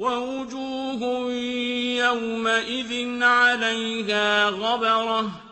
وَوُجُوهٌ يَوْمَئِذٍ عَلَيْهَا غَبَرَةٌ